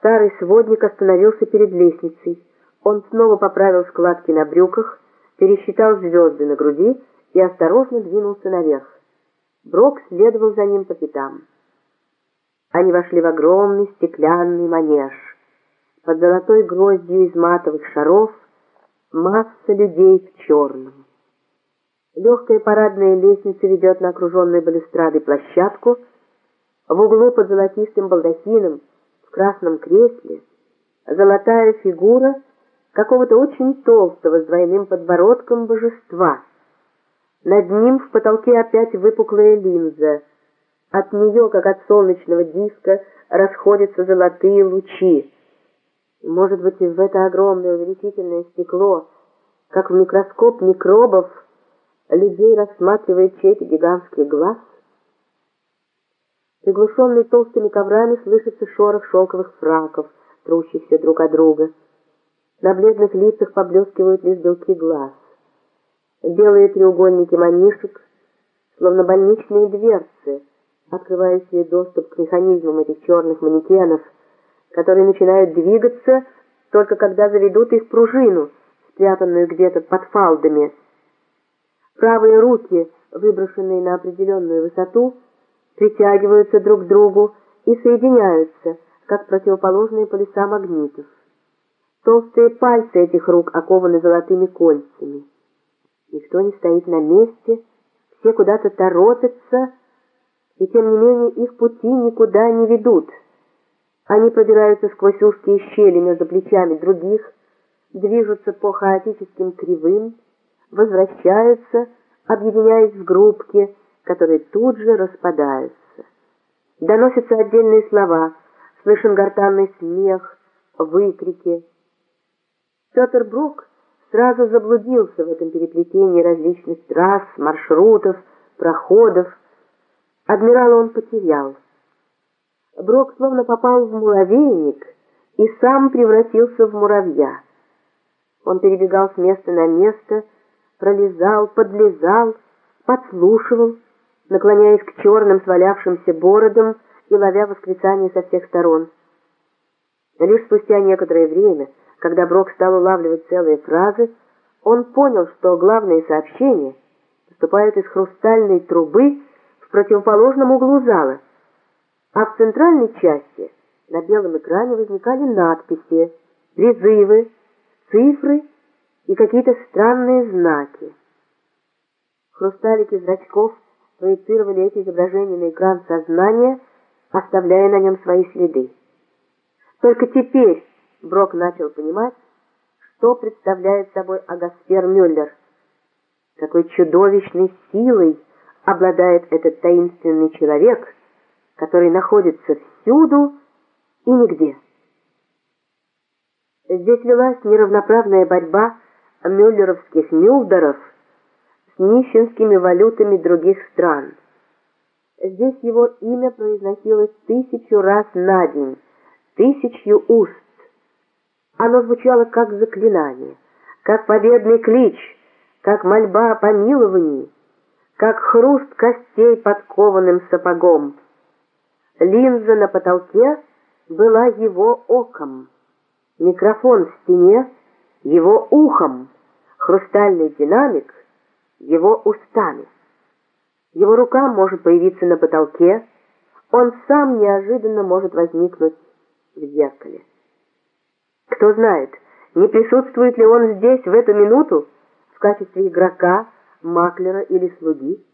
Старый сводник остановился перед лестницей. Он снова поправил складки на брюках, пересчитал звезды на груди и осторожно двинулся наверх. Брок следовал за ним по пятам. Они вошли в огромный стеклянный манеж. Под золотой гроздью из матовых шаров масса людей в черном. Легкая парадная лестница ведет на окруженной балюстрадой площадку. В углу под золотистым балдахином в красном кресле золотая фигура какого-то очень толстого с двойным подбородком божества. Над ним в потолке опять выпуклая линза. От нее, как от солнечного диска, расходятся золотые лучи. Может быть, в это огромное увеличительное стекло, как в микроскоп микробов, людей рассматривает чей-то гигантский глаз? Приглушенный толстыми коврами слышится шорох шелковых фраков, трущихся друг от друга. На бледных лицах поблескивают лишь белки глаз. Белые треугольники манишек, словно больничные дверцы, открывающие доступ к механизмам этих черных манекенов, которые начинают двигаться только когда заведут их пружину, спрятанную где-то под фалдами. Правые руки, выброшенные на определенную высоту, притягиваются друг к другу и соединяются, как противоположные полюса магнитов. Толстые пальцы этих рук окованы золотыми кольцами. Никто не стоит на месте, все куда-то торопятся, и тем не менее их пути никуда не ведут. Они пробираются сквозь узкие щели между плечами других, движутся по хаотическим кривым, возвращаются, объединяясь в группки, которые тут же распадаются. Доносятся отдельные слова, слышен гортанный смех, выкрики. Петр Брук сразу заблудился в этом переплетении различных трасс, маршрутов, проходов. Адмирала он потерял. Брок словно попал в муравейник и сам превратился в муравья. Он перебегал с места на место, пролезал, подлезал, подслушивал, наклоняясь к черным свалявшимся бородам и ловя восклицания со всех сторон. Лишь спустя некоторое время, когда Брок стал улавливать целые фразы, он понял, что главные сообщения поступают из хрустальной трубы в противоположном углу зала, а в центральной части на белом экране возникали надписи, призывы, цифры и какие-то странные знаки. Хрусталики зрачков – проецировали эти изображения на экран сознания, оставляя на нем свои следы. Только теперь Брок начал понимать, что представляет собой Агасфер Мюллер. Какой чудовищной силой обладает этот таинственный человек, который находится всюду и нигде. Здесь велась неравноправная борьба мюллеровских мюлдеров нищенскими валютами других стран. Здесь его имя произносилось тысячу раз на день, тысячу уст. Оно звучало как заклинание, как победный клич, как мольба о помиловании, как хруст костей под кованым сапогом. Линза на потолке была его оком, микрофон в стене — его ухом, хрустальный динамик — его устами. Его рука может появиться на потолке, он сам неожиданно может возникнуть в зеркале. Кто знает, не присутствует ли он здесь в эту минуту в качестве игрока, маклера или слуги?